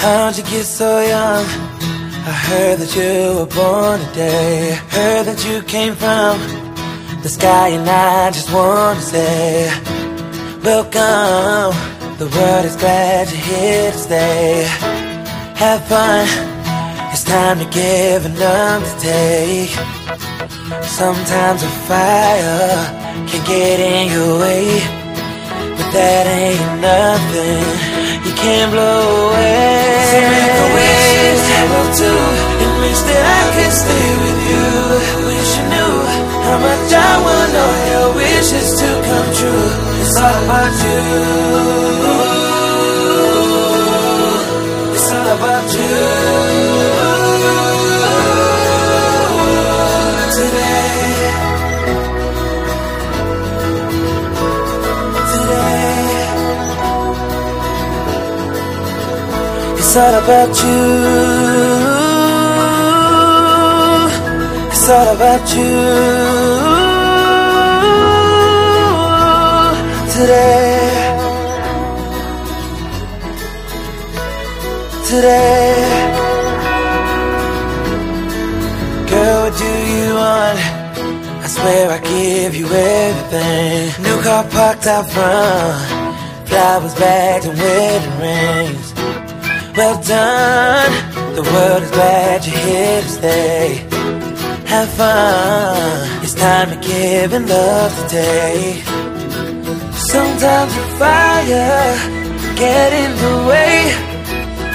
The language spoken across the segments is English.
How'd you get so young? I heard that you were born today. Heard that you came from the sky, and I just want to say, Welcome. The world is glad you're here to stay. Have fun. It's time to give enough to take. Sometimes a fire can get in your way, but that ain't nothing you can't blow away. Stay with you. Wish you knew how much I want all your wishes to come true. It's all about you. It's all about you. Today. Today. It's all about you. All about you. Today. Today. Girl, what do you want? I swear I give you everything. New car parked out front. Flowers bags and wedding rings. Well done. The world is glad you're here to stay. Have fun. It's time to give and love today. Sometimes the fire get in the way,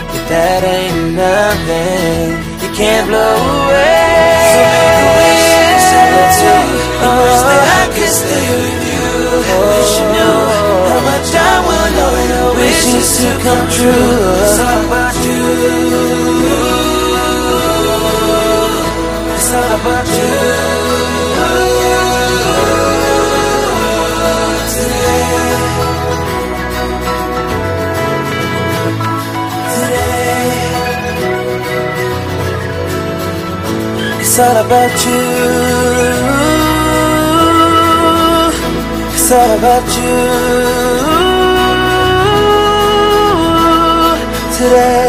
but that ain't nothing you can't blow away. So make a wish, I will too. And wish that I could stay with you. I Wish you knew how much I want all your wishes to come true. It's all about you. It's all about you. Today.